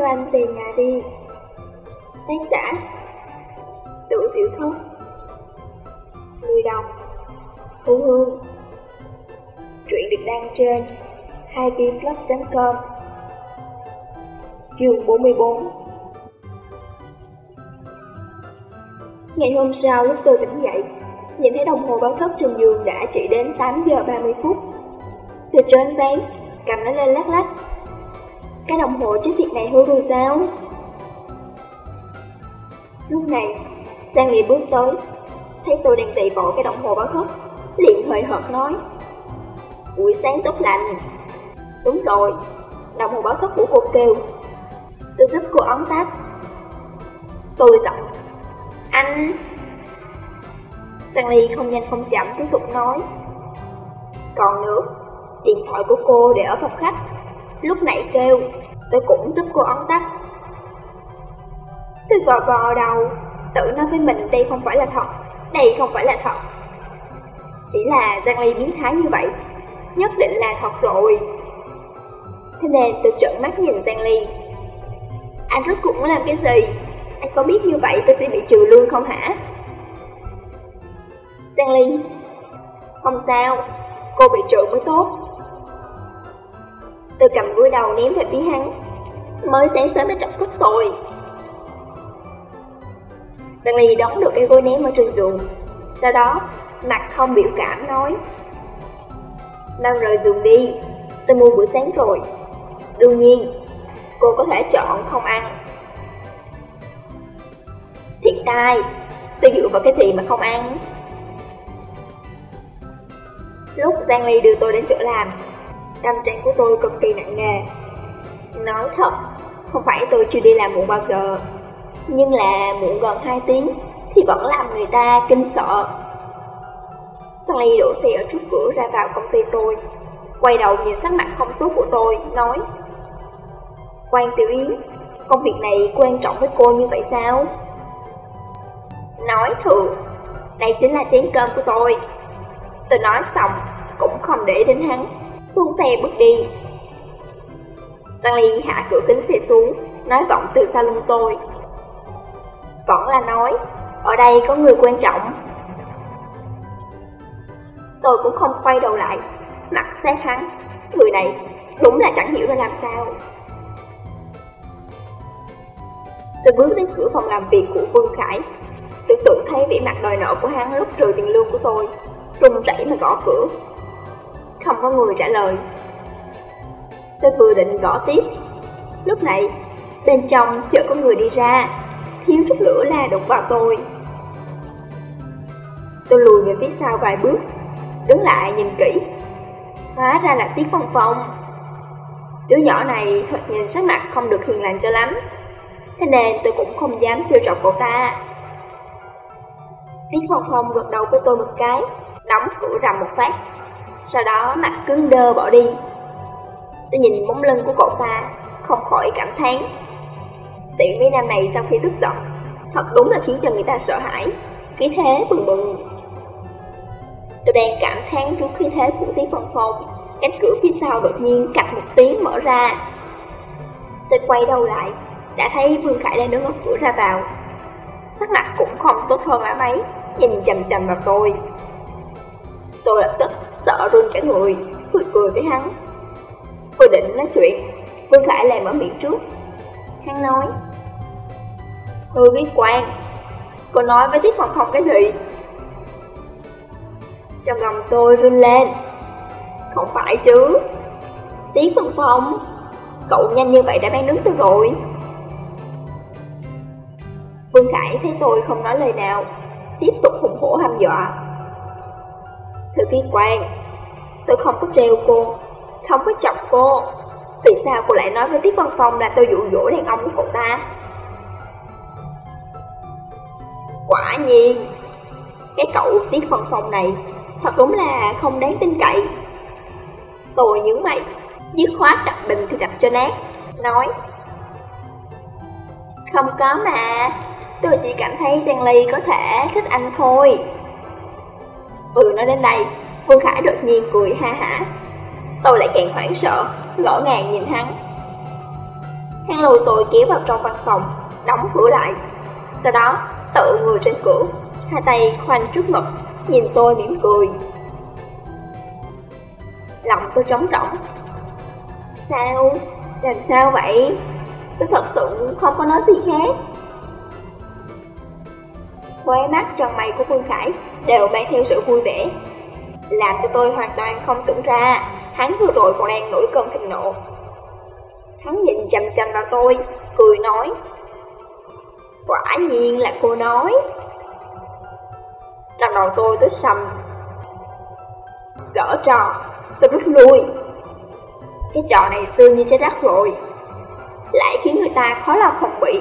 Theo anh về nhà đi. Tác giả Tự tiểu thuyết Người đọc Thu Hương. Truyện được đăng trên 2vblog.com Chương 44 Ngày hôm sau lúc tôi tỉnh dậy Nhìn thấy đồng hồ báo thức trên giường đã chỉ đến 8 giờ 30 phút. Tôi trốn ván, cầm nó lên lắc lắc. Cái đồng hồ chết tiệt này hư rồi sao? Lúc này, Giang Ly bước tới Thấy tôi đang dậy bỏ cái đồng hồ báo thức liền hơi hợt nói. Buổi sáng tốt lành. Đúng rồi, đồng hồ báo thức của cô kêu. Tôi giúp cô ấn tắt. Tôi giọng Anh. Stanley không nhanh không chậm tiếp tục nói. Còn nữa, điện thoại của cô để ở phòng khách. Lúc nãy kêu, tôi cũng giúp cô ấn tắt Tôi vò vò đầu, tự nói với mình đây không phải là thật Đây không phải là thật. Chỉ là Giang Ly biến thái như vậy Nhất định là thật rồi. Thế nên tôi trợn mắt nhìn Giang Ly. Anh rốt cuộc muốn làm cái gì? Anh có biết như vậy tôi sẽ bị trừ lương không hả? Giang Ly Không sao, cô bị trừ mới tốt. Tôi cầm gối đầu ném về phía hắn. Mới sáng sớm đã chọc tức tôi. Giang Ly đón được cái gối ném ở trên giường. Sau đó, mặt không biểu cảm nói Năm rời giường đi, tôi mua bữa sáng rồi. Đương nhiên, cô có thể chọn không ăn. Thiệt tai, tôi dựa vào cái gì mà không ăn? Lúc Giang Ly đưa tôi đến chỗ làm, tâm trạng của tôi cực kỳ nặng nề. Nói thật, không phải tôi chưa đi làm muộn bao giờ, nhưng là muộn gần 2 tiếng thì vẫn làm người ta kinh sợ. Tay đổ xe ở trước cửa ra vào công ty tôi, quay đầu nhìn sắc mặt không tốt của tôi, nói Quan Tiểu Yến, công việc này quan trọng với cô như vậy sao? Nói thường, đây chính là chén cơm của tôi. Tôi nói xong, cũng không để đến hắn, xuống xe bước đi. Tăng Ly hạ cửa kính xe xuống, nói vọng từ sau lưng tôi. Vẫn là nói, ở đây có người quan trọng. Tôi cũng không quay đầu lại, mặt sát hắn. Người này đúng là chẳng hiểu là làm sao. Tôi bước đến cửa phòng làm việc của Vương Khải, tưởng tượng thấy vẻ mặt đòi nợ của hắn lúc trừ tiền lương của tôi run rẩy mà gõ cửa. Không có người trả lời. Tôi vừa định gõ tiếp. Lúc này, bên trong chợ có người đi ra, thiếu chút nữa là đụng vào tôi. Tôi lùi về phía sau vài bước, đứng lại nhìn kỹ. Hóa ra là Tiết Phong Phong. Đứa nhỏ này thật nhìn sắc mặt không được hiền lành cho lắm. Thế nên tôi cũng không dám trêu chọc cậu ta. Tiết Phong Phong gật đầu với tôi một cái, đóng cửa rầm một phát. Sau đó mặt cứng đơ bỏ đi. Tôi nhìn bóng lưng của cậu ta, không khỏi cảm thán. Tiện mấy năm này sau khi tức giận, thật đúng là khiến cho người ta sợ hãi, khí thế bừng bừng. Tôi đang cảm thán trước khí thế của tiếng Phong Phong, cánh cửa phía sau đột nhiên cạch một tiếng mở ra. Tôi quay đầu lại, đã thấy Vương Khải đang đứng ở cửa ra vào. Sắc mặt cũng không tốt hơn là mấy, nhìn chầm chầm vào tôi. Tôi lập tức sợ run cả người, cười cười với hắn. vừa định nói chuyện, Vương Khải lại mở miệng trước. Hắn nói, Hư biết quan, cô nói với Tiết Phong Phong cái gì? Trong lòng tôi run lên. Không phải chứ. Tiết Phong Phong, cậu nhanh như vậy đã bán đứng tôi rồi. Vương Khải thấy tôi không nói lời nào, tiếp tục hùng hổ hăm dọa. Thư ký quan, tôi không có treo cô, không có chọc cô. Vì sao cô lại nói với Tiết Văn Phong là tôi dụ dỗ đàn ông của cậu ta? Quả nhiên, cái cậu Tiết Văn Phong này thật đúng là không đáng tin cậy. Tôi nhớ mày, dứt khoát đập bình thì đập cho nát, nói Không có mà, tôi chỉ cảm thấy Giang Ly có thể thích anh thôi. Ừ nói đến đây, Phương Khải đột nhiên cười ha hả. Tôi lại càng hoảng sợ, ngỡ ngàng nhìn hắn. Hắn lùi tôi kéo vào trong văn phòng, đóng cửa lại. Sau đó, tự người trên cửa, hai tay khoanh trước ngực, nhìn tôi mỉm cười. Lòng tôi trống rỗng. Sao? Làm sao vậy? Tôi thật sự không có nói gì khác. Khóe mắt trong mày của Phương Khải đều mang theo sự vui vẻ, làm cho tôi hoàn toàn không tưởng ra hắn vừa rồi còn đang nổi cơn thịnh nộ. Hắn nhìn chằm chằm vào tôi, cười nói. Quả nhiên là cô nói. Trong đầu tôi tới sầm. Dở trò, tôi rút lui. Cái trò này xưa như trái đất rồi. Lại khiến người ta khó lòng phòng bị.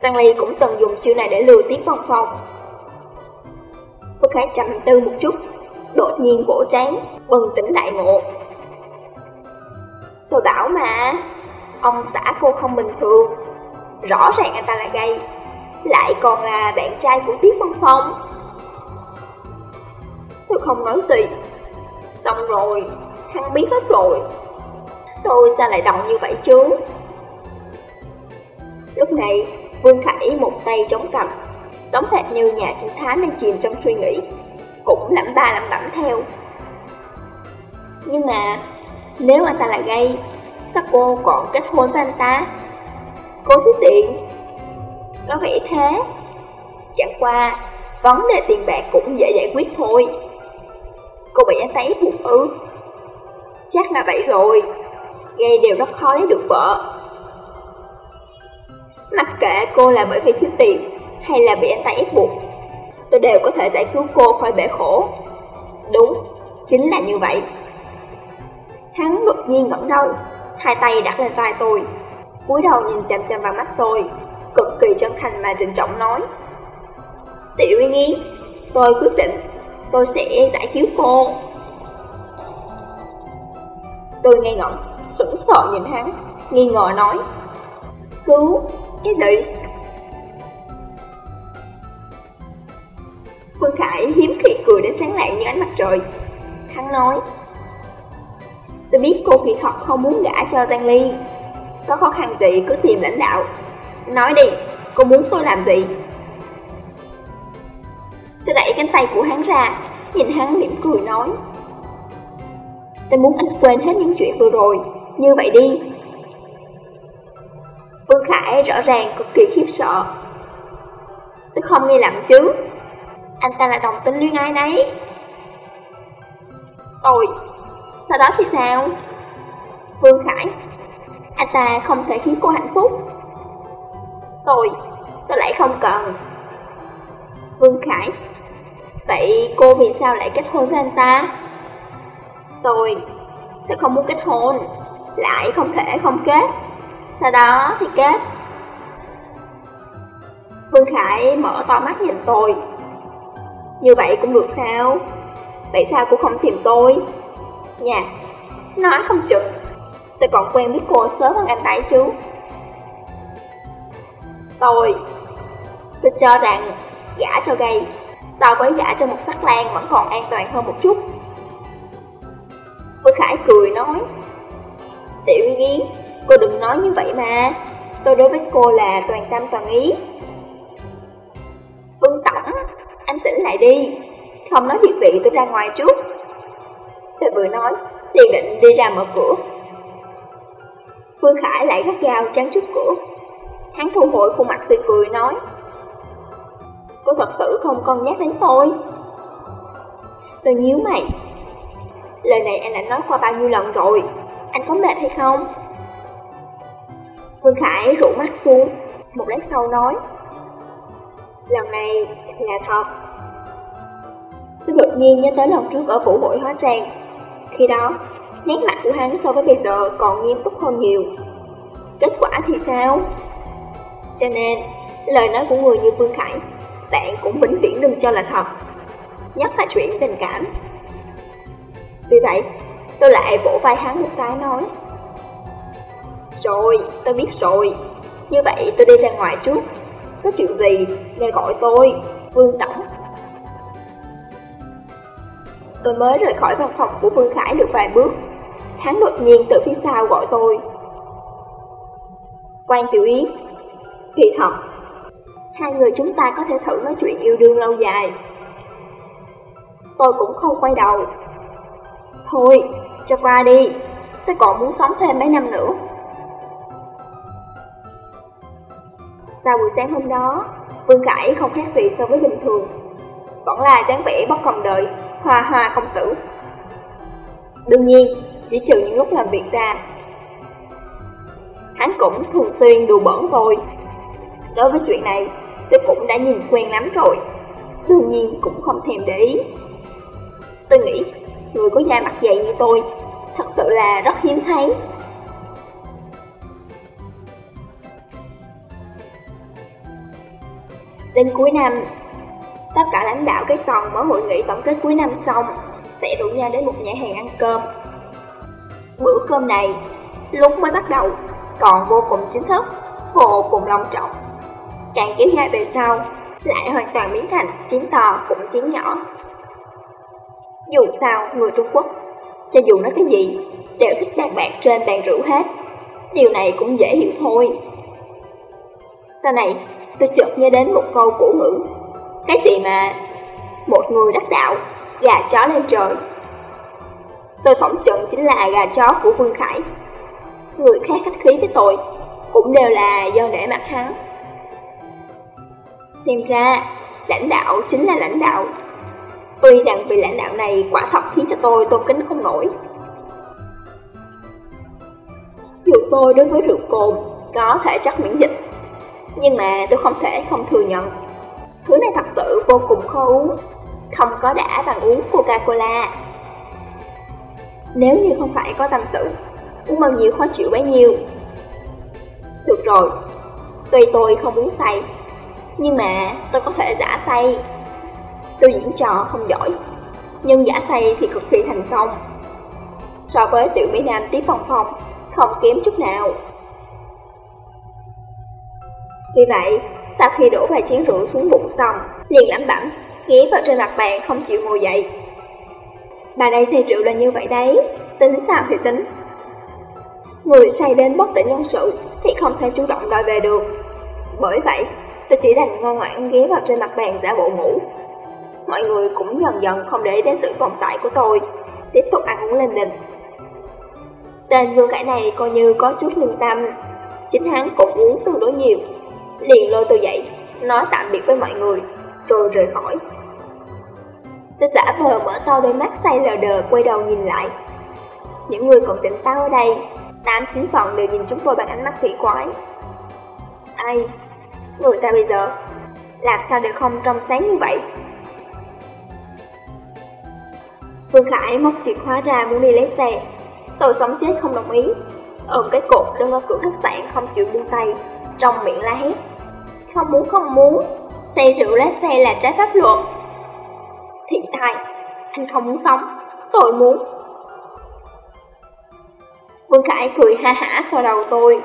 Tăng Ly cũng từng dùng chiêu này để lừa tiếp văn phòng. Cô Khải trầm tư một chút, đột nhiên vỗ trán, bừng tỉnh đại ngộ. Tôi bảo mà, ông xã cô không bình thường, rõ ràng anh ta là gay, lại còn là bạn trai của Tiết Phong Phong. Tôi không nói gì, xong rồi, hắn biết hết rồi. Tôi sao lại động như vậy chứ? Lúc này, Vương Khải một tay chống cằm, giống hệt như nhà trinh thám đang chìm trong suy nghĩ, cũng lẩm ba lẩm bẩm theo. Nhưng mà, nếu anh ta là gay, các cô còn kết hôn với anh ta? Cô thích tiện. Có vẻ thế. Chẳng qua, vấn đề tiền bạc cũng dễ giải quyết thôi. Cô bị anh ta ép buộc ư? Chắc là vậy rồi. Gay đều rất khó lấy được vợ. Mặc kệ cô là bởi vì thiếu tiền hay là bị anh ta ép buộc, tôi đều có thể giải cứu cô khỏi bể khổ. Đúng, chính là như vậy. Hắn đột nhiên ngẩng đầu, hai tay đặt lên vai tôi, cúi đầu nhìn chằm chằm vào mắt tôi, cực kỳ chân thành mà trịnh trọng nói. Tiểu Yên Yên, tôi quyết định, tôi sẽ giải cứu cô. Tôi ngây ngẩn, sững sờ nhìn hắn, nghi ngờ nói. Cứu, cái gì? Phương Khải hiếm khi cười đến sáng lạng như ánh mặt trời. Hắn nói, Tôi biết cô kỳ thật không muốn gả cho Giang Ly. Có khó khăn gì cứ tìm lãnh đạo. Nói đi, cô muốn tôi làm gì? Tôi đẩy cánh tay của hắn ra Nhìn hắn mỉm cười nói Tôi muốn anh quên hết những chuyện vừa rồi. Như vậy đi. Vương Khải rõ ràng cực kỳ khiếp sợ. Tôi không nghe lầm chứ? Anh ta là đồng tính luyên ai đấy. Tôi sau đó thì sao? Vương Khải Anh ta không thể khiến cô hạnh phúc. Tôi, tôi lại không cần. Vương Khải Vậy cô vì sao lại kết hôn với anh ta? Tôi, tôi không muốn kết hôn Lại không thể không kết. Sau đó thì kết. Vương Khải mở to mắt nhìn tôi. Như vậy cũng được sao? Vậy sao cô không tìm tôi? Nha, nói không chừng. Tôi còn quen biết cô sớm hơn anh ấy chứ. Tôi Tôi cho rằng gã cho gay So với gã cho một sắc lan vẫn còn an toàn hơn một chút. Với Khải cười nói Tiểu Yến, cô đừng nói như vậy mà. Tôi đối với cô là toàn tâm toàn ý. Lại đi Không nói việc gì tôi ra ngoài trước Tôi vừa nói, liền định đi ra mở cửa. Phương Khải lại gắt gao chắn trước cửa. Hắn thu hồi khuôn mặt tươi cười nói. Cô thật sự không con nhắc đến tôi. Tôi nhíu mày. Lời này anh đã nói qua bao nhiêu lần rồi, anh có mệt hay không? Phương Khải rủ mắt xuống, một lát sau nói. Lần này là thật. Tôi đột nhiên nhớ tới lần trước ở vũ hội hóa trang khi đó, nét mặt của hắn so với bây giờ còn nghiêm túc hơn nhiều. Kết quả thì sao? Cho nên, lời nói của người như Phương Khải, bạn cũng vĩnh viễn đừng cho là thật. Nhất là chuyện tình cảm. Vì vậy, tôi lại vỗ vai hắn một cái nói. Rồi, tôi biết rồi. Như vậy tôi đi ra ngoài trước. Có chuyện gì, nghe gọi tôi, Vương Tổng. Tôi mới rời khỏi văn phòng của Vương Khải được vài bước. Hắn đột nhiên từ phía sau gọi tôi. Quan Tiểu Yến Thì thật Hai người chúng ta có thể thử nói chuyện yêu đương lâu dài. Tôi cũng không quay đầu. Thôi, cho qua đi. Tôi còn muốn sống thêm mấy năm nữa. Sau buổi sáng hôm đó Vương Khải không khác gì so với bình thường. Vẫn là dáng vẻ bất còn đợi Hoa hoa công tử. Đương nhiên, chỉ trừ những lúc làm việc ra. Hắn cũng thường xuyên đùa bẩn tôi Đối với chuyện này, tôi cũng đã nhìn quen lắm rồi. Đương nhiên cũng không thèm để ý. Tôi nghĩ, người có da mặt dày như tôi Thật sự là rất hiếm thấy. Đến cuối năm, tất cả lãnh đạo cái phòng mở hội nghị tổng kết cuối năm xong sẽ rủ nhau đến một nhà hàng ăn cơm. Bữa cơm này, lúc mới bắt đầu, còn vô cùng chính thức, vô cùng long trọng. Càng kéo dài về sau, lại hoàn toàn biến thành chiến to cũng chiến nhỏ. Dù sao, người Trung Quốc, cho dù nói cái gì, đều thích bàn bạc trên bàn rượu hết. Điều này cũng dễ hiểu thôi. Sau này, tôi chợt nhớ đến một câu cổ ngữ. Cái gì mà một người đắc đạo, gà chó lên trời. Tôi phỏng chừng chính là gà chó của Vương Khải. Người khác khách khí với tôi cũng đều là do nể mặt hắn. Xem ra, lãnh đạo chính là lãnh đạo. Tuy rằng vị lãnh đạo này quả thật khiến cho tôi tôn kính không nổi. Dù tôi đối với rượu cồn có thể chắc miễn dịch, nhưng mà tôi không thể không thừa nhận. Thứ này thật sự vô cùng khó uống, không có đã bằng uống Coca-Cola. Nếu như không phải có tâm sự, uống bao nhiêu khó chịu bấy nhiêu. Được rồi, tuy tôi không muốn say, nhưng mà tôi có thể giả say. Tôi diễn trò không giỏi, nhưng giả say thì cực kỳ thành công. So với tiểu Mỹ Nam tí phòng phòng, không kém chút nào. Vì vậy, sau khi đổ vài chén rượu xuống bụng xong, liền lẩm bẩm, ghé vào trên mặt bàn không chịu ngồi dậy. Bà đây say rượu là như vậy đấy, tính sao thì tính. Người say đến bất tỉnh nhân sự thì không thể chủ động đòi về được. Bởi vậy, tôi chỉ đành ngoan ngoãn ghé vào trên mặt bàn giả bộ ngủ. Mọi người cũng dần dần không để đến sự tồn tại của tôi, tiếp tục ăn uống lên đình. Tên vương cải này coi như có chút lương tâm, chính hắn cũng uống tương đối nhiều, liền lôi tôi dậy, nói tạm biệt với mọi người, rồi rời khỏi. Tôi giả vờ mở to đôi mắt say lờ đờ quay đầu nhìn lại. Những người còn tỉnh táo ở đây, tám chín phần đều nhìn chúng tôi bằng ánh mắt kỳ quái. Ai? Người ta bây giờ, làm sao để không trong sáng như vậy? Vương Khải móc chìa khóa ra muốn đi lấy xe. Tôi sống chết không đồng ý. Ôm cái cột đứng ở cửa khách sạn không chịu buông tay, trong miệng la hét. Không muốn không muốn, say rượu lái xe là trái pháp luật. Thiện tai, anh không muốn sống, tôi muốn. Vương Khải cười ha hả sau đầu tôi.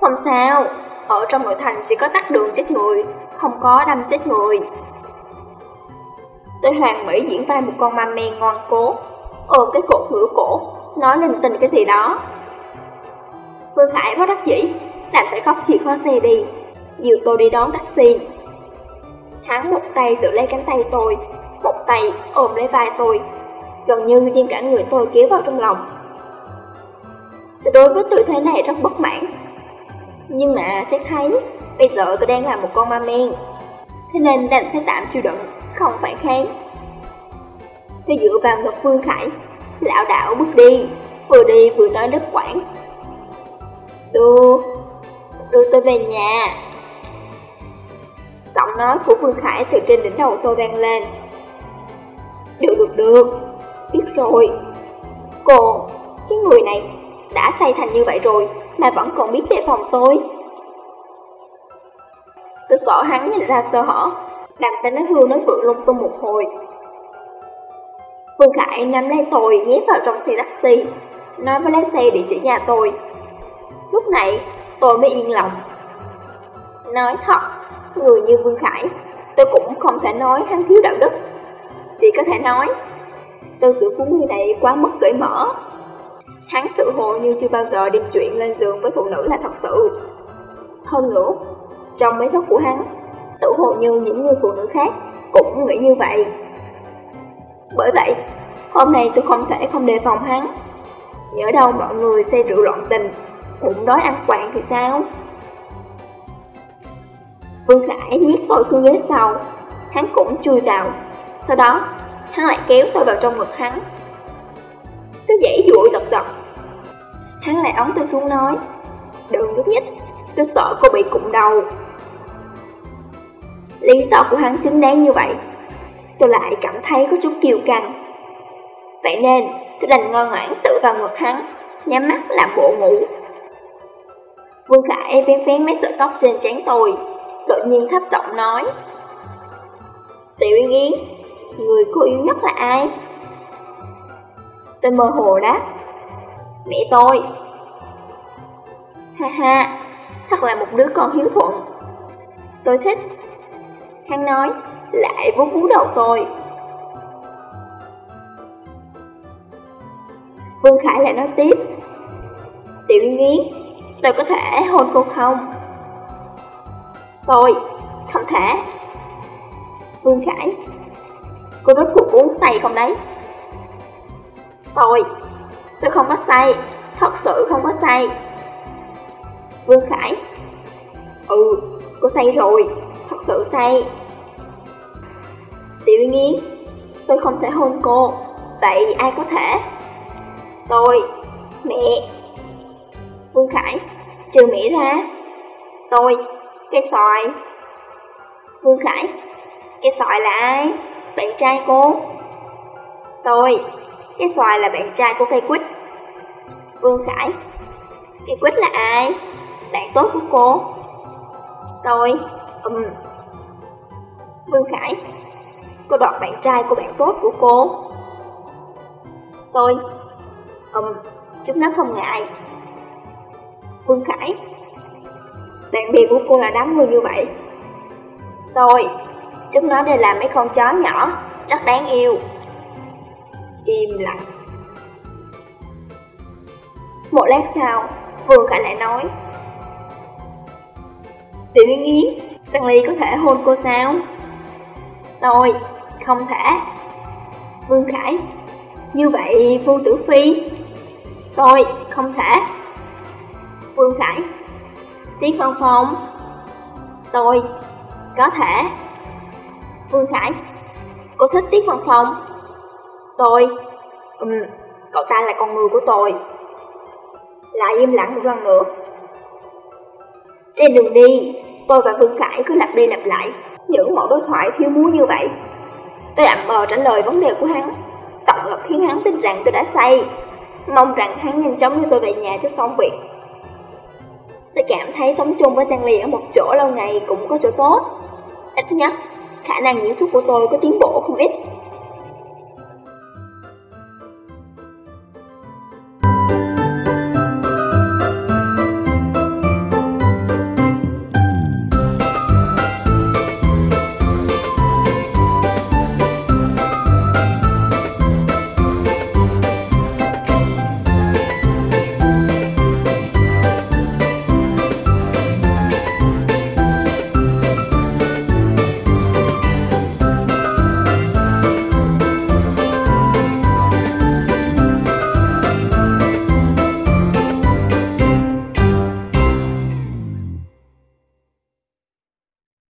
Không sao, ở trong nội thành chỉ có tắt đường chết người, không có đâm chết người. Tôi hoàng mỹ diễn vai một con ma men ngoan cố, ôm cái cột ngửa cổ, nói linh tinh cái gì đó. Vương Khải bất đắc dĩ, đành phải khóc chị khó xe đi, dìu tôi đi đón taxi. Hắn một tay tự lấy cánh tay tôi, một tay ôm lấy vai tôi, gần như đem cả người tôi kéo vào trong lòng. Tôi đối với tư thế này rất bất mãn. Nhưng mà xét thấy, bây giờ tôi đang là một con ma men, thế nên đành phải tạm chịu đựng, không phản kháng. Tôi dựa vào ngực Phương Khải, lão đạo bước đi, vừa đi vừa nói đứt quảng. Đưa, đưa tôi về nhà. Giọng nói của Phương Khải từ trên đỉnh đầu tôi vang lên. Được được được, biết rồi. Cô, cái người này đã say thành như vậy rồi mà vẫn còn biết đề phòng tôi. Tôi sợ hắn nhìn ra sơ hở, đặt phải nó hương nó vượng lung tung một hồi. Phương Khải nắm lấy tôi nhét vào trong xe taxi, nói với lái xe địa chỉ nhà tôi. Lúc này, tôi mới yên lòng. Nói thật, người như Vương Khải, tôi cũng không thể nói hắn thiếu đạo đức. Chỉ có thể nói, tư tưởng của người này quá mất cởi mở. Hắn tự hồ như chưa bao giờ đem chuyện lên giường với phụ nữ là thật sự. Hơn nữa, trong mấy thức của hắn, tự hồ như những người phụ nữ khác cũng nghĩ như vậy. Bởi vậy, hôm nay tôi không thể không đề phòng hắn. Nhớ đâu mọi người say rượu loạn tình, bụng đói ăn quạng thì sao? Vương Khải nhét tôi xuống ghế sau, hắn cũng chui vào. Sau đó, hắn lại kéo tôi vào trong ngực hắn. Tôi dãy dụa giật giật. Hắn lại ống tôi xuống nói, đừng nhúc nhích, tôi sợ cô bị cụng đầu. Lý do của hắn chính đáng như vậy, tôi lại cảm thấy có chút kiêu căng. Vậy nên, tôi đành ngoan ngoãn tự vào ngực hắn, nhắm mắt làm bộ ngủ. Vương Khải vén vén mấy sợi tóc trên trán tôi, đột nhiên thấp giọng nói. Tiểu Yên Yến, người cô yêu nhất là ai? Tôi mơ hồ đáp. Mẹ tôi. Ha ha, thật là một đứa con hiếu thuận. Tôi thích. Hắn nói, lại vuốt vú đầu tôi. Vương Khải lại nói tiếp. Tiểu Yên Yến, tôi có thể hôn cô không? Tôi, không thể. Vương Khải, cô rốt cuộc uống say không đấy? Tôi, tôi không có say, thật sự không có say. Vương Khải, ừ, cô say rồi, thật sự say. Tiểu Nghiến, tôi không thể hôn cô, vậy ai có thể? Tôi, mẹ. Vương Khải, trừ mẹ ra. Tôi, cây xoài. Vương Khải, cây xoài là ai? Bạn trai cô. Tôi, cái xoài là bạn trai của cây quýt. Vương Khải, cây quýt là ai? Bạn tốt của cô. Tôi, ừm. Vương Khải, cô đoạt bạn trai của bạn tốt của cô. Tôi, ừm, chúng nó không ngại. Vương Khải, bạn bè của cô là đám người như vậy. Tôi, chúng nó đều là mấy con chó nhỏ, rất đáng yêu. Im lặng. Một lát sau, Vương Khải lại nói. Tiểu Yên Yến, Tăng Ly có thể hôn cô sao? Tôi, không thể. Vương Khải, như vậy vương Tử Phi. Tôi, không thể. Vương Khải, Tiết Văn Phong. Tôi, có thể. Vương Khải, cô thích Tiết Văn Phong. Tôi, ừm, um, cậu ta là con người của tôi. Lại im lặng một lần nữa. Trên đường đi, tôi và Vương Khải cứ lặp đi lặp lại những mẫu đối thoại thiếu múa như vậy. Tôi ậm mờ trả lời vấn đề của hắn, tận lực khiến hắn tin rằng tôi đã say, mong rằng hắn nhanh chóng đưa tôi về nhà cho xong việc. Tôi cảm thấy sống chung với Tăng Ly ở một chỗ lâu ngày cũng có chỗ tốt. Ít nhất, khả năng diễn xuất của tôi có tiến bộ không ít.